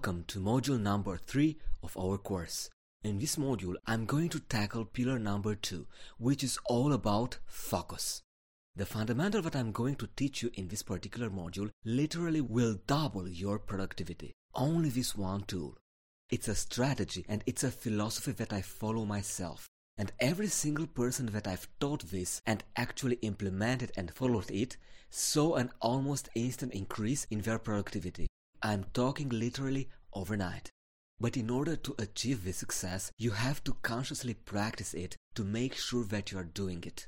Welcome to module number 3 of our course. In this module, I'm going to tackle pillar number 2, which is all about focus. The fundamental that I'm going to teach you in this particular module literally will double your productivity. Only this one tool. It's a strategy and it's a philosophy that I follow myself. And every single person that I've taught this and actually implemented and followed it saw an almost instant increase in their productivity. I'm talking literally overnight. But in order to achieve this success, you have to consciously practice it to make sure that you are doing it.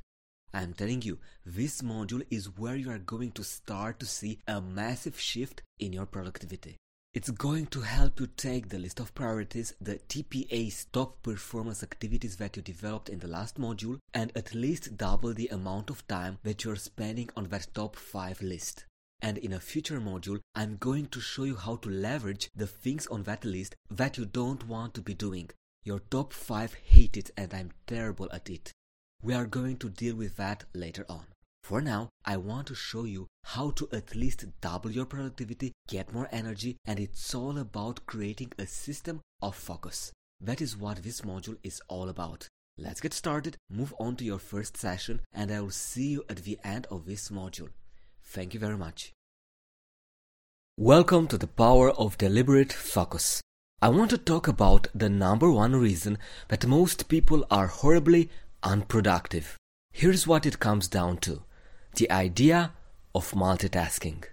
I'm telling you, this module is where you are going to start to see a massive shift in your productivity. It's going to help you take the list of priorities, the TPA's top performance activities that you developed in the last module, and at least double the amount of time that you're spending on that top 5 list. And in a future module, I'm going to show you how to leverage the things on that list that you don't want to be doing. Your top 5 hate it and I'm terrible at it. We are going to deal with that later on. For now, I want to show you how to at least double your productivity, get more energy, and it's all about creating a system of focus. That is what this module is all about. Let's get started, move on to your first session, and I will see you at the end of this module. Thank you very much. Welcome to the power of deliberate focus. I want to talk about the number one reason that most people are horribly unproductive. Here's what it comes down to the idea of multitasking.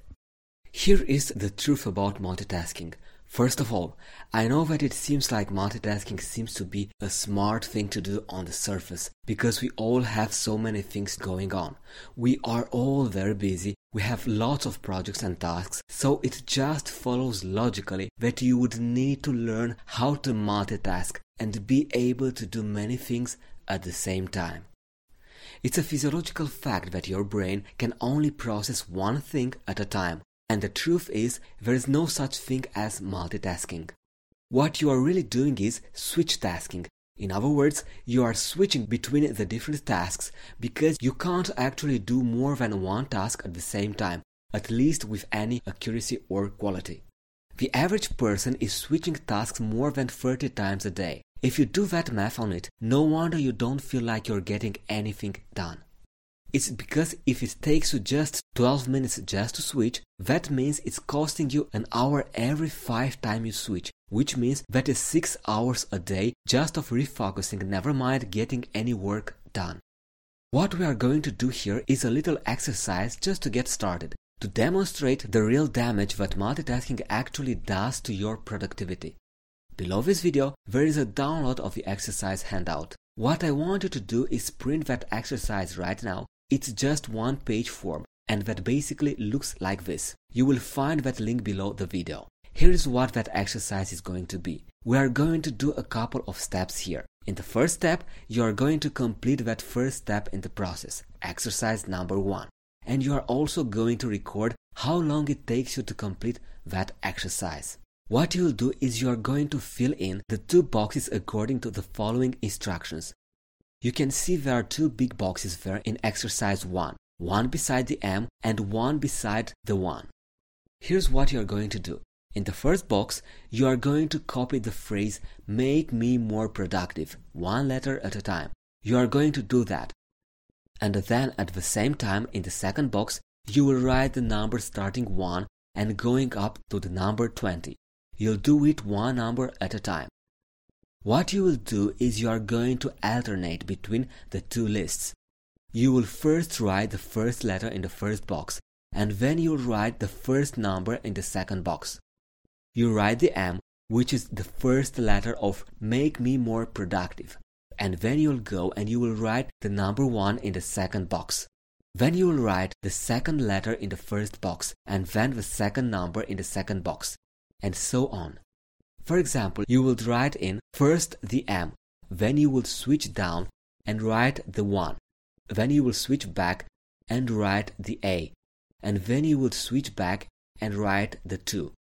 Here is the truth about multitasking. First of all, I know that it seems like multitasking seems to be a smart thing to do on the surface because we all have so many things going on. We are all very busy, we have lots of projects and tasks, so it just follows logically that you would need to learn how to multitask and be able to do many things at the same time. It's a physiological fact that your brain can only process one thing at a time. And the truth is, there is no such thing as multitasking. What you are really doing is switch tasking. In other words, you are switching between the different tasks because you can't actually do more than one task at the same time, at least with any accuracy or quality. The average person is switching tasks more than 30 times a day. If you do that math on it, no wonder you don't feel like you're getting anything done. It's because if it takes you just 12 minutes just to switch, that means it's costing you an hour every 5 times you switch, which means that is 6 hours a day just of refocusing, never mind getting any work done. What we are going to do here is a little exercise just to get started, to demonstrate the real damage that multitasking actually does to your productivity. Below this video, there is a download of the exercise handout. What I want you to do is print that exercise right now it's just one page form and that basically looks like this. You will find that link below the video. Here is what that exercise is going to be. We are going to do a couple of steps here. In the first step, you are going to complete that first step in the process, exercise number one. And you are also going to record how long it takes you to complete that exercise. What you'll do is you are going to fill in the two boxes according to the following instructions. You can see there are two big boxes there in exercise 1, one beside the M and one beside the 1. Here's what you are going to do. In the first box, you are going to copy the phrase make me more productive, one letter at a time. You are going to do that. And then at the same time, in the second box, you will write the number starting 1 and going up to the number 20. You'll do it one number at a time. What you will do is you are going to alternate between the two lists. You will first write the first letter in the first box, and then you will write the first number in the second box. You write the M, which is the first letter of make me more productive, and then you'll go and you will write the number 1 in the second box. Then you will write the second letter in the first box, and then the second number in the second box, and so on. For example, you will write in first the M, then you will switch down and write the 1. Then you will switch back and write the A. And then you will switch back and write the 2.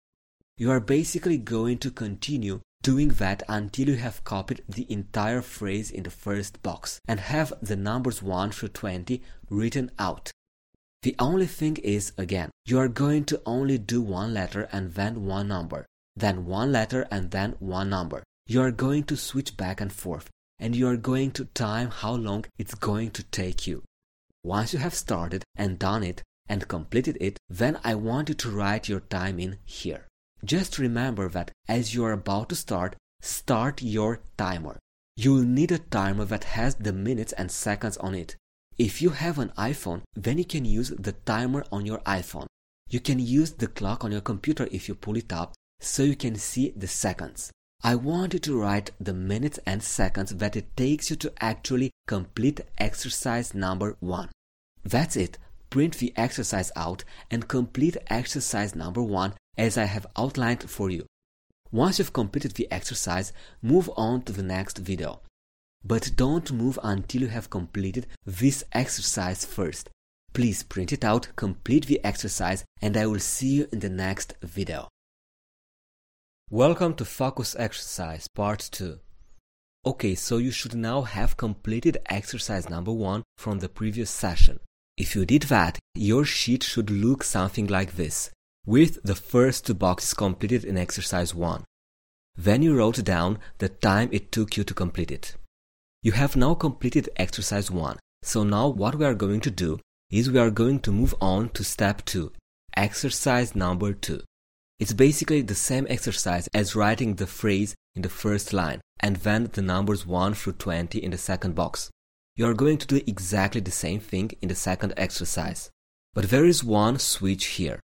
You are basically going to continue doing that until you have copied the entire phrase in the first box and have the numbers 1 through 20 written out. The only thing is, again, you are going to only do one letter and then one number. Then one letter, and then one number. You are going to switch back and forth, and you are going to time how long it's going to take you. Once you have started and done it and completed it, then I want you to write your time in here. Just remember that as you are about to start, start your timer. You'll need a timer that has the minutes and seconds on it. If you have an iPhone, then you can use the timer on your iPhone. You can use the clock on your computer if you pull it up so you can see the seconds. I want you to write the minutes and seconds that it takes you to actually complete exercise number one. That's it. Print the exercise out and complete exercise number one as I have outlined for you. Once you've completed the exercise, move on to the next video. But don't move until you have completed this exercise first. Please print it out, complete the exercise, and I will see you in the next video. Welcome to Focus Exercise Part 2. Okay, so you should now have completed exercise number 1 from the previous session. If you did that, your sheet should look something like this, with the first two boxes completed in exercise 1. Then you wrote down the time it took you to complete it. You have now completed exercise 1, so now what we are going to do is we are going to move on to step 2, exercise number 2. It's basically the same exercise as writing the phrase in the first line and then the numbers 1 through 20 in the second box. You are going to do exactly the same thing in the second exercise. But there is one switch here.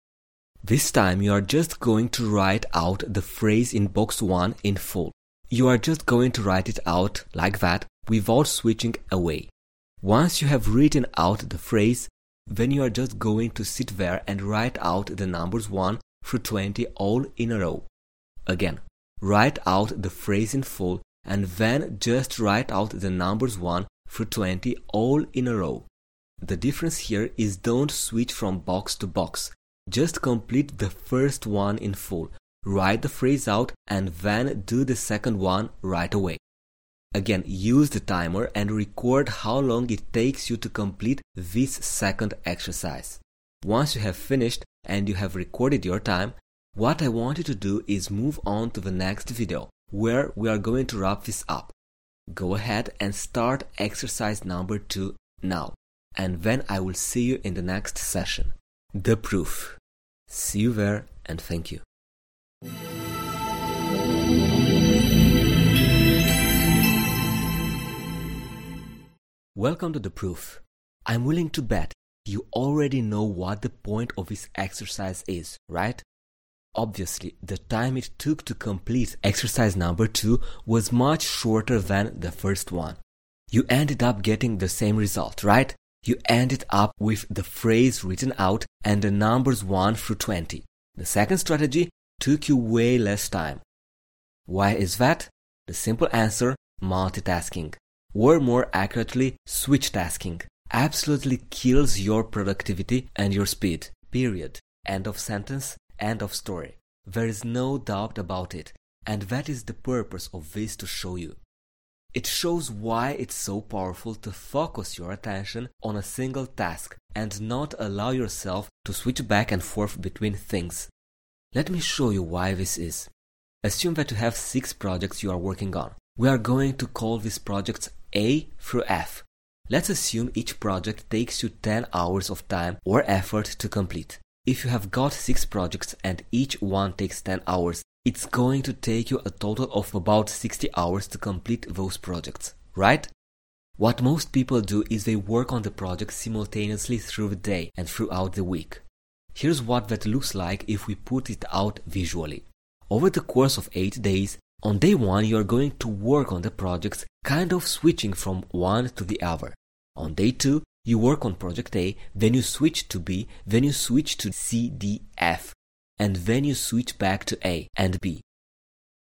This time you are just going to write out the phrase in box 1 in full. You are just going to write it out like that without switching away. Once you have written out the phrase, then you are just going to sit there and write out the numbers 1 through 20 all in a row. Again, write out the phrase in full and then just write out the numbers 1 through 20 all in a row. The difference here is don't switch from box to box. Just complete the first one in full. Write the phrase out and then do the second one right away. Again, use the timer and record how long it takes you to complete this second exercise. Once you have finished and you have recorded your time, what I want you to do is move on to the next video where we are going to wrap this up. Go ahead and start exercise number 2 now, and then I will see you in the next session. The proof. See you there and thank you. Welcome to the proof. I'm willing to bet you already know what the point of this exercise is, right? Obviously, the time it took to complete exercise number 2 was much shorter than the first one. You ended up getting the same result, right? You ended up with the phrase written out and the numbers 1 through 20. The second strategy took you way less time. Why is that? The simple answer multitasking or more accurately, switch tasking, absolutely kills your productivity and your speed. Period. End of sentence, end of story. There is no doubt about it, and that is the purpose of this to show you. It shows why it's so powerful to focus your attention on a single task and not allow yourself to switch back and forth between things. Let me show you why this is. Assume that you have six projects you are working on. We are going to call these projects A through F. Let's assume each project takes you 10 hours of time or effort to complete. If you have got 6 projects and each one takes 10 hours, it's going to take you a total of about 60 hours to complete those projects, right? What most people do is they work on the project simultaneously through the day and throughout the week. Here's what that looks like if we put it out visually. Over the course of 8 days, on day 1 you are going to work on the projects kind of switching from one to the other. On day 2 you work on project A, then you switch to B, then you switch to C, D, F, and then you switch back to A and B.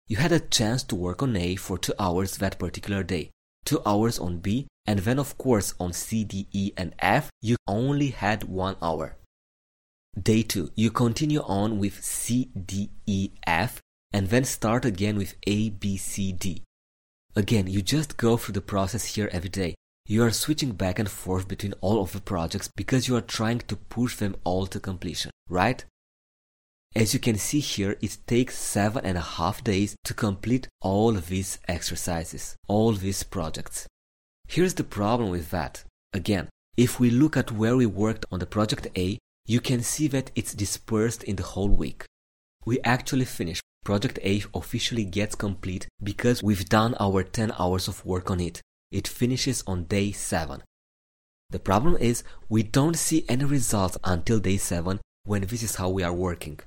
You had a chance to work on A for two hours that particular day, two hours on B, and then of course on C, D, E, and F, you only had one hour. Day 2, you continue on with C, D, E, F, and then start again with A, B, C, D. Again, you just go through the process here every day, you are switching back and forth between all of the projects because you are trying to push them all to completion, right? As you can see here, it takes seven and a half days to complete all these exercises, all these projects. Here's the problem with that. Again, if we look at where we worked on the project A, you can see that it's dispersed in the whole week. We actually finish. Project A officially gets complete because we've done our 10 hours of work on it. It finishes on day 7. The problem is we don't see any results until day 7 when this is how we are working.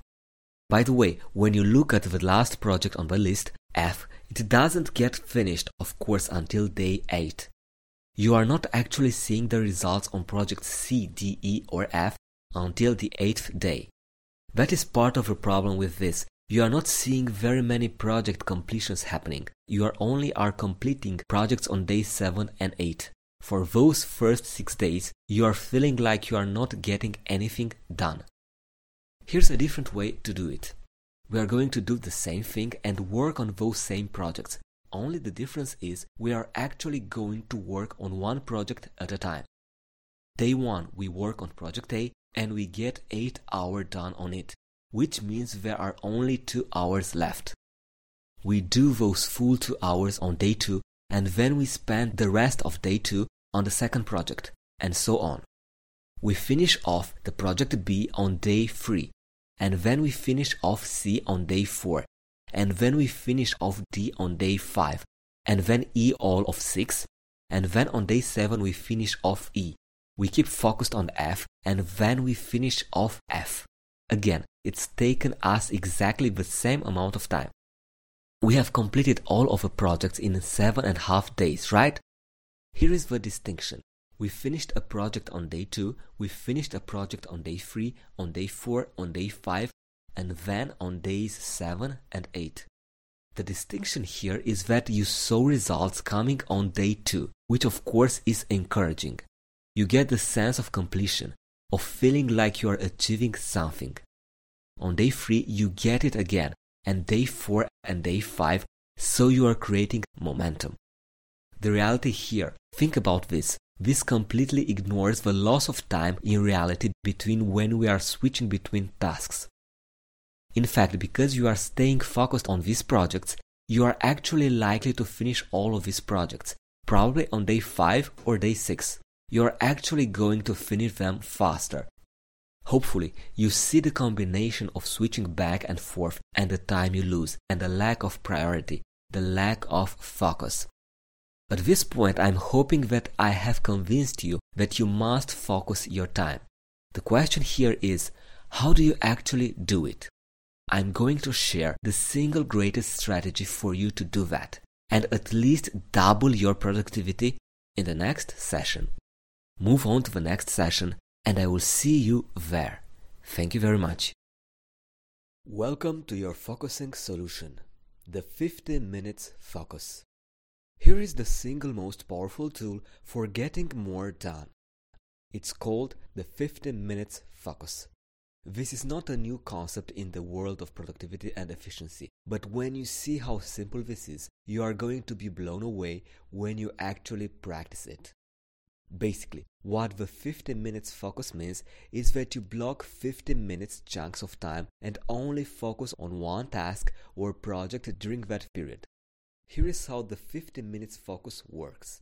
By the way, when you look at the last project on the list, F, it doesn't get finished, of course, until day 8. You are not actually seeing the results on project C, D, E, or F until the 8th day. That is part of the problem with this. You are not seeing very many project completions happening. You are only are completing projects on day 7 and 8. For those first 6 days, you are feeling like you are not getting anything done. Here's a different way to do it. We are going to do the same thing and work on those same projects. Only the difference is we are actually going to work on one project at a time. Day 1 we work on project A and we get 8 hours done on it, which means there are only 2 hours left. We do those full 2 hours on day 2 and then we spend the rest of day 2 on the second project and so on. We finish off the project B on day 3 and then we finish off C on day 4, and then we finish off D on day 5, and then E all of 6, and then on day 7 we finish off E. We keep focused on F, and then we finish off F. Again, it's taken us exactly the same amount of time. We have completed all of the projects in seven and a half days, right? Here is the distinction. We finished a project on day 2, we finished a project on day 3, on day 4, on day 5, and then on days 7 and 8. The distinction here is that you saw results coming on day 2, which of course is encouraging. You get the sense of completion, of feeling like you are achieving something. On day 3, you get it again, and day 4 and day 5, so you are creating momentum. The reality here, think about this, this completely ignores the loss of time in reality between when we are switching between tasks. In fact, because you are staying focused on these projects, you are actually likely to finish all of these projects, probably on day 5 or day 6. You are actually going to finish them faster. Hopefully, you see the combination of switching back and forth and the time you lose and the lack of priority, the lack of focus. At this point, I'm hoping that I have convinced you that you must focus your time. The question here is, how do you actually do it? I'm going to share the single greatest strategy for you to do that and at least double your productivity in the next session. Move on to the next session and I will see you there. Thank you very much. Welcome to your focusing solution, the 15 minutes focus. Here is the single most powerful tool for getting more done. It's called the 15 minutes focus. This is not a new concept in the world of productivity and efficiency, but when you see how simple this is, you are going to be blown away when you actually practice it. Basically, what the 15 minutes focus means is that you block 15 minutes chunks of time and only focus on one task or project during that period. Here is how the 15 minutes focus works.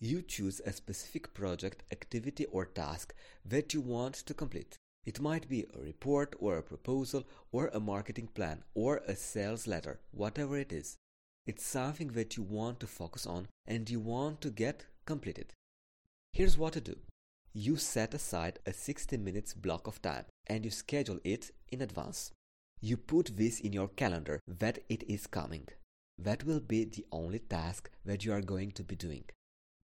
You choose a specific project, activity, or task that you want to complete. It might be a report or a proposal or a marketing plan or a sales letter, whatever it is. It's something that you want to focus on and you want to get completed. Here's what to do. You set aside a 60 minutes block of time and you schedule it in advance. You put this in your calendar that it is coming. That will be the only task that you are going to be doing.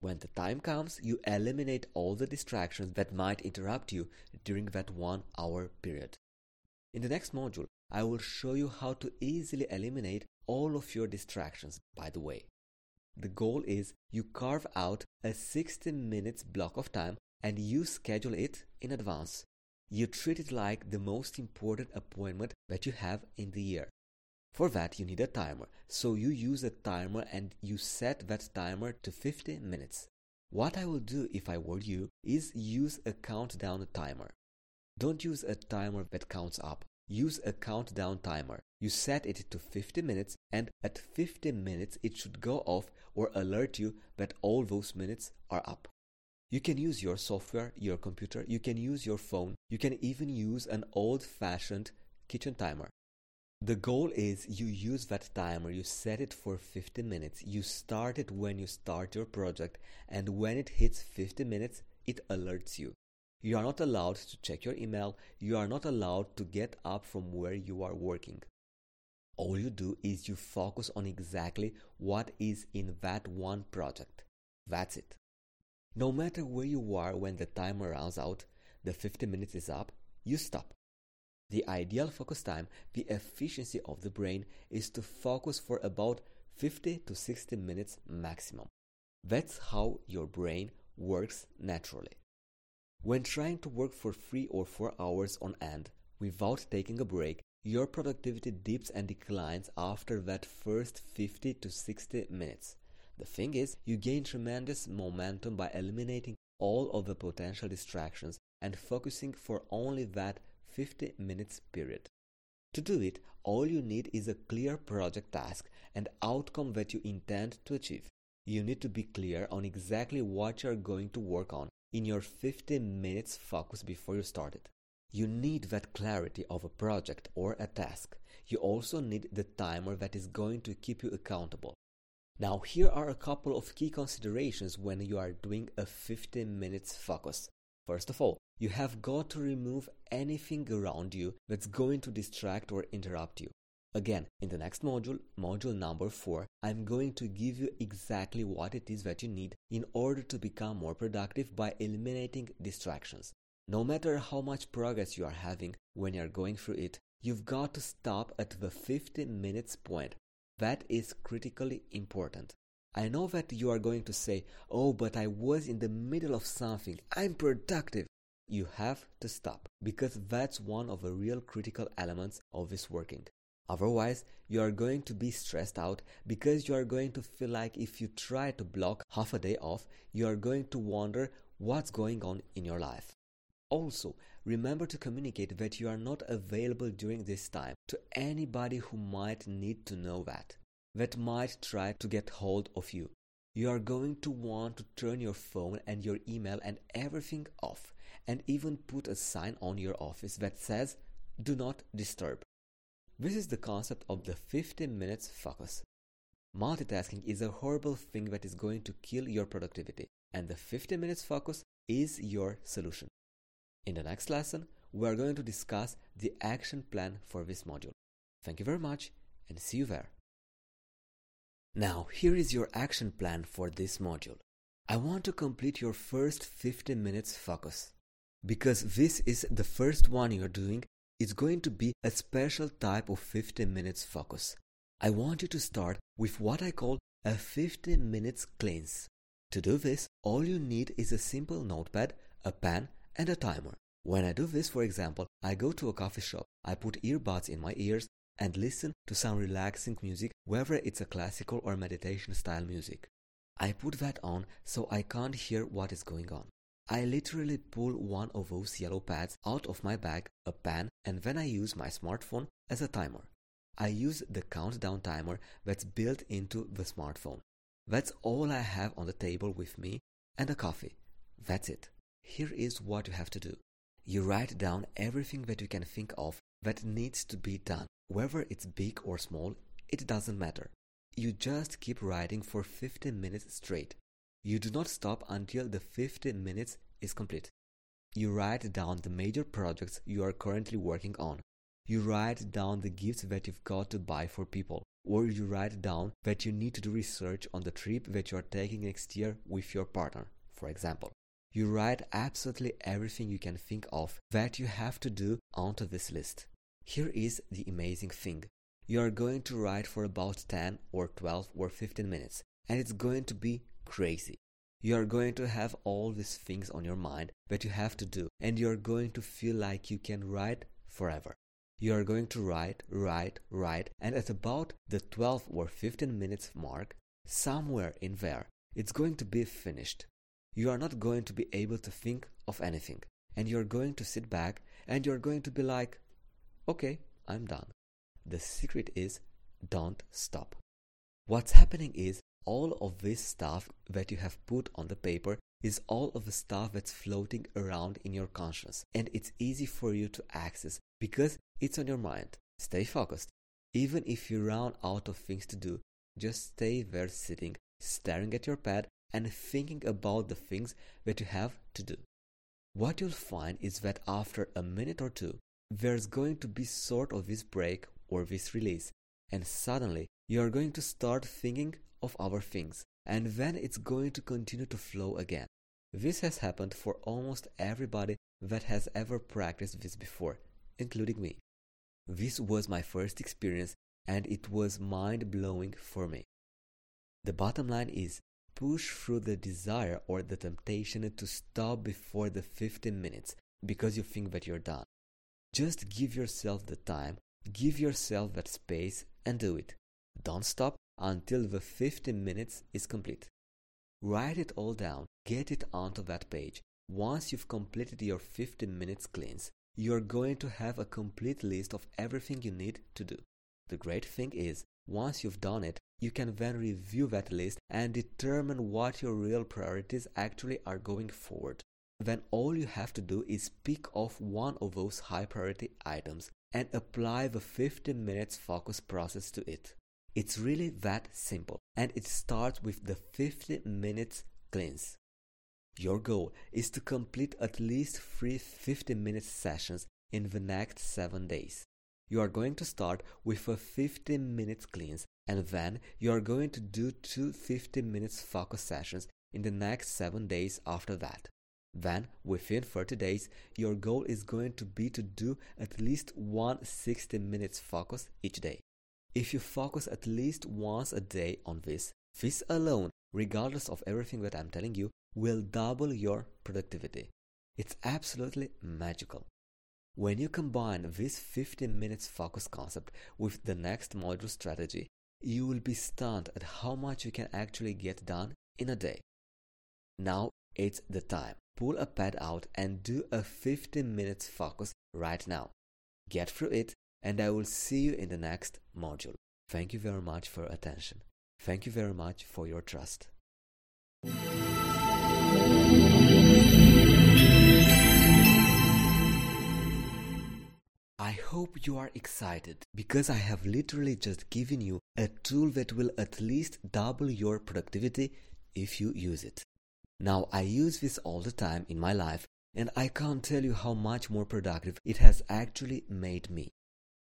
When the time comes, you eliminate all the distractions that might interrupt you during that one hour period. In the next module, I will show you how to easily eliminate all of your distractions, by the way. The goal is you carve out a 60 minutes block of time and you schedule it in advance. You treat it like the most important appointment that you have in the year. For that you need a timer, so you use a timer and you set that timer to 50 minutes. What I will do if I were you is use a countdown timer. Don't use a timer that counts up. Use a countdown timer. You set it to 50 minutes and at 50 minutes it should go off or alert you that all those minutes are up. You can use your software, your computer, you can use your phone, you can even use an old fashioned kitchen timer. The goal is you use that timer, you set it for 50 minutes, you start it when you start your project, and when it hits 50 minutes, it alerts you. You are not allowed to check your email, you are not allowed to get up from where you are working. All you do is you focus on exactly what is in that one project. That's it. No matter where you are when the timer runs out, the 50 minutes is up, you stop. The ideal focus time, the efficiency of the brain, is to focus for about 50 to 60 minutes maximum. That's how your brain works naturally. When trying to work for 3 or 4 hours on end without taking a break, your productivity dips and declines after that first 50 to 60 minutes. The thing is, you gain tremendous momentum by eliminating all of the potential distractions and focusing for only that 50 minutes period. To do it, all you need is a clear project task and outcome that you intend to achieve. You need to be clear on exactly what you're going to work on in your 50 minutes focus before you start it. You need that clarity of a project or a task. You also need the timer that is going to keep you accountable. Now, here are a couple of key considerations when you are doing a 50 minutes focus. First of all, you have got to remove anything around you that's going to distract or interrupt you. Again, in the next module, module number 4, I'm going to give you exactly what it is that you need in order to become more productive by eliminating distractions. No matter how much progress you are having when you're going through it, you've got to stop at the 50 minutes point. That is critically important. I know that you are going to say, Oh, but I was in the middle of something. I'm productive. You have to stop because that's one of the real critical elements of this working. Otherwise, you are going to be stressed out because you are going to feel like if you try to block half a day off, you are going to wonder what's going on in your life. Also, remember to communicate that you are not available during this time to anybody who might need to know that, that might try to get hold of you. You are going to want to turn your phone and your email and everything off, and even put a sign on your office that says, Do not disturb. This is the concept of the 15 minutes focus. Multitasking is a horrible thing that is going to kill your productivity, and the 15 minutes focus is your solution. In the next lesson, we are going to discuss the action plan for this module. Thank you very much and see you there. Now, here is your action plan for this module. I want to complete your first 15 minutes focus. Because this is the first one you're doing, it's going to be a special type of 15 minutes focus. I want you to start with what I call a 15 minutes cleanse. To do this, all you need is a simple notepad, a pen, and a timer. When I do this, for example, I go to a coffee shop, I put earbuds in my ears, and listen to some relaxing music, whether it's a classical or meditation style music. I put that on so I can't hear what is going on. I literally pull one of those yellow pads out of my bag, a pen, and then I use my smartphone as a timer. I use the countdown timer that's built into the smartphone. That's all I have on the table with me and a coffee. That's it. Here is what you have to do. You write down everything that you can think of that needs to be done. Whether it's big or small, it doesn't matter. You just keep writing for 15 minutes straight. You do not stop until the 15 minutes is complete. You write down the major projects you are currently working on. You write down the gifts that you've got to buy for people. Or you write down that you need to do research on the trip that you are taking next year with your partner, for example. You write absolutely everything you can think of that you have to do onto this list. Here is the amazing thing. You are going to write for about 10 or 12 or 15 minutes, and it's going to be crazy. You are going to have all these things on your mind that you have to do, and you are going to feel like you can write forever. You are going to write, write, write, and at about the 12 or 15 minutes mark, somewhere in there, it's going to be finished. You are not going to be able to think of anything, and you are going to sit back and you are going to be like, Okay, I'm done. The secret is don't stop. What's happening is all of this stuff that you have put on the paper is all of the stuff that's floating around in your conscience and it's easy for you to access because it's on your mind. Stay focused. Even if you run out of things to do, just stay there sitting, staring at your pad and thinking about the things that you have to do. What you'll find is that after a minute or two, there's going to be sort of this break or this release, and suddenly you are going to start thinking of other things, and then it's going to continue to flow again. This has happened for almost everybody that has ever practiced this before, including me. This was my first experience and it was mind blowing for me. The bottom line is push through the desire or the temptation to stop before the 15 minutes because you think that you're done. Just give yourself the time, give yourself that space and do it. Don't stop until the 15 minutes is complete. Write it all down, get it onto that page. Once you've completed your 15 minutes cleanse, you're going to have a complete list of everything you need to do. The great thing is, once you've done it, you can then review that list and determine what your real priorities actually are going forward. Then all you have to do is pick off one of those high priority items and apply the 15 minutes focus process to it. It's really that simple, and it starts with the 50 minutes cleanse. Your goal is to complete at least three 50 minute sessions in the next 7 days. You are going to start with a 15 minutes cleanse and then you are going to do two 15 minutes focus sessions in the next 7 days after that. Then, within 30 days, your goal is going to be to do at least one 60 minutes focus each day. If you focus at least once a day on this, this alone, regardless of everything that I'm telling you, will double your productivity. It's absolutely magical. When you combine this 15 minutes focus concept with the next module strategy, you will be stunned at how much you can actually get done in a day. Now it's the time. Pull a pad out and do a 15 minutes focus right now. Get through it and I will see you in the next module. Thank you very much for attention. Thank you very much for your trust. I hope you are excited because I have literally just given you a tool that will at least double your productivity if you use it. Now, I use this all the time in my life and I can't tell you how much more productive it has actually made me.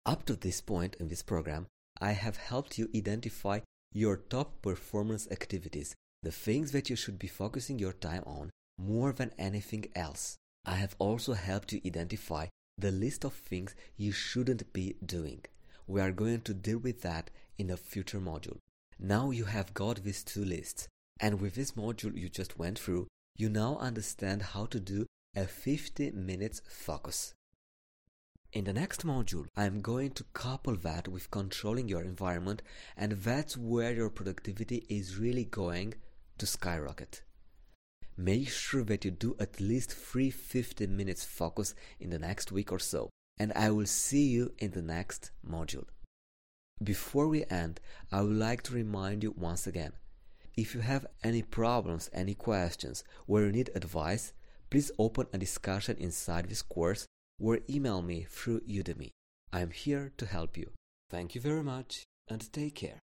Up to this point in this program, I have helped you identify your top performance activities, the things that you should be focusing your time on more than anything else. I have also helped you identify the list of things you shouldn't be doing. We are going to deal with that in a future module. Now you have got these two lists, and with this module you just went through, you now understand how to do a 50 minutes focus. In the next module, I am going to couple that with controlling your environment, and that's where your productivity is really going to skyrocket. Make sure that you do at least 3 15 minutes focus in the next week or so, and I will see you in the next module. Before we end, I would like to remind you once again if you have any problems, any questions, where you need advice, please open a discussion inside this course or email me through Udemy. I am here to help you. Thank you very much and take care.